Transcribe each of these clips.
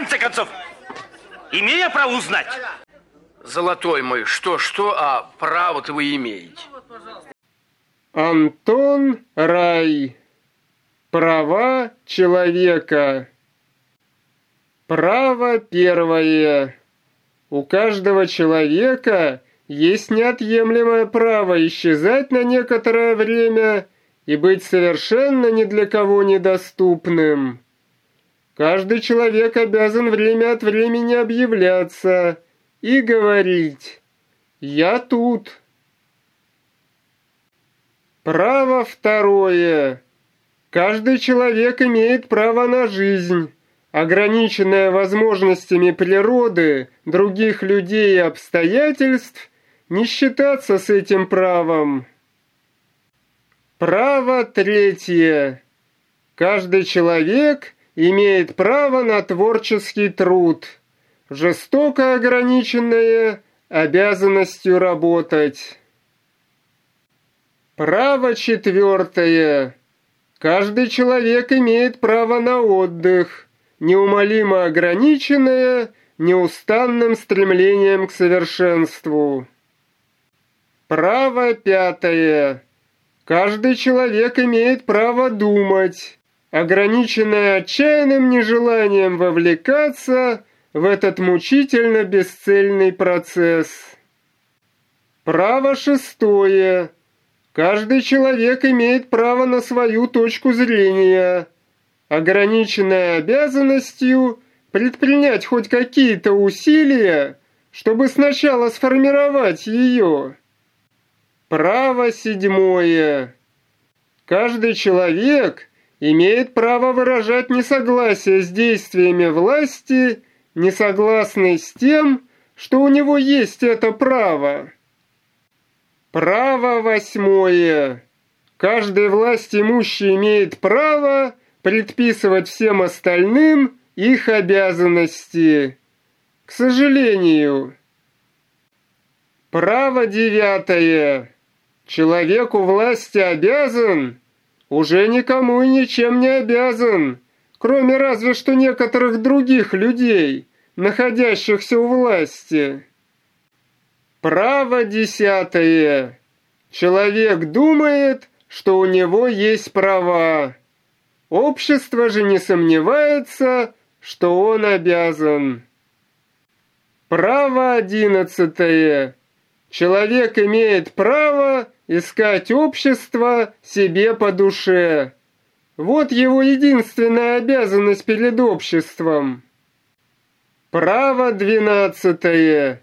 конце концов, имею я право узнать? Золотой мой, что-что, а право-то вы имеете? Антон Рай. Права человека. Право первое. У каждого человека есть неотъемлемое право исчезать на некоторое время и быть совершенно ни для кого недоступным. Каждый человек обязан время от времени объявляться и говорить «Я тут». Право второе. Каждый человек имеет право на жизнь, ограниченное возможностями природы, других людей и обстоятельств, не считаться с этим правом. Право третье. Каждый человек имеет право на творческий труд, жестоко ограниченное обязанностью работать. Право четвертое. Каждый человек имеет право на отдых, неумолимо ограниченное неустанным стремлением к совершенству. Право пятое. Каждый человек имеет право думать, ограниченное отчаянным нежеланием вовлекаться в этот мучительно бесцельный процесс. Право шестое. Каждый человек имеет право на свою точку зрения, ограниченная обязанностью предпринять хоть какие-то усилия, чтобы сначала сформировать ее. Право седьмое. Каждый человек имеет право выражать несогласие с действиями власти, не согласный с тем, что у него есть это право. Право восьмое. Каждый власть имущий имеет право предписывать всем остальным их обязанности. К сожалению. Право девятое. Человеку власти обязан, уже никому и ничем не обязан, кроме разве что некоторых других людей, находящихся у власти. Право десятое. Человек думает, что у него есть права. Общество же не сомневается, что он обязан. Право одиннадцатое. Человек имеет право искать общество себе по душе. Вот его единственная обязанность перед обществом. Право двенадцатое.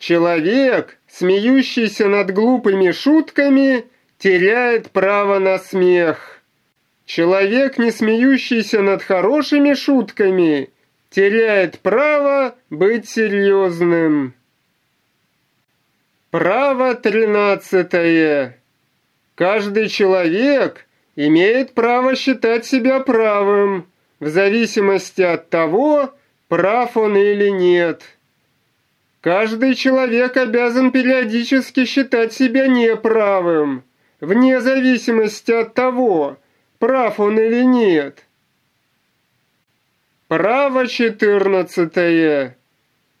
Человек, смеющийся над глупыми шутками, теряет право на смех. Человек, не смеющийся над хорошими шутками, теряет право быть серьезным. Право тринадцатое. Каждый человек имеет право считать себя правым, в зависимости от того, прав он или нет. Каждый человек обязан периодически считать себя неправым, вне зависимости от того, прав он или нет. Право четырнадцатое.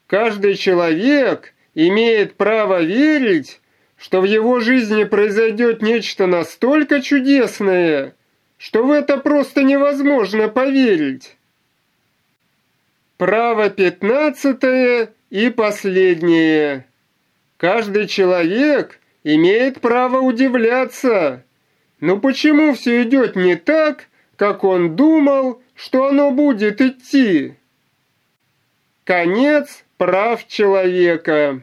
Каждый человек имеет право верить, что в его жизни произойдет нечто настолько чудесное, что в это просто невозможно поверить. Право пятнадцатое и последнее. Каждый человек имеет право удивляться. Но почему все идет не так, как он думал, что оно будет идти? Конец прав человека.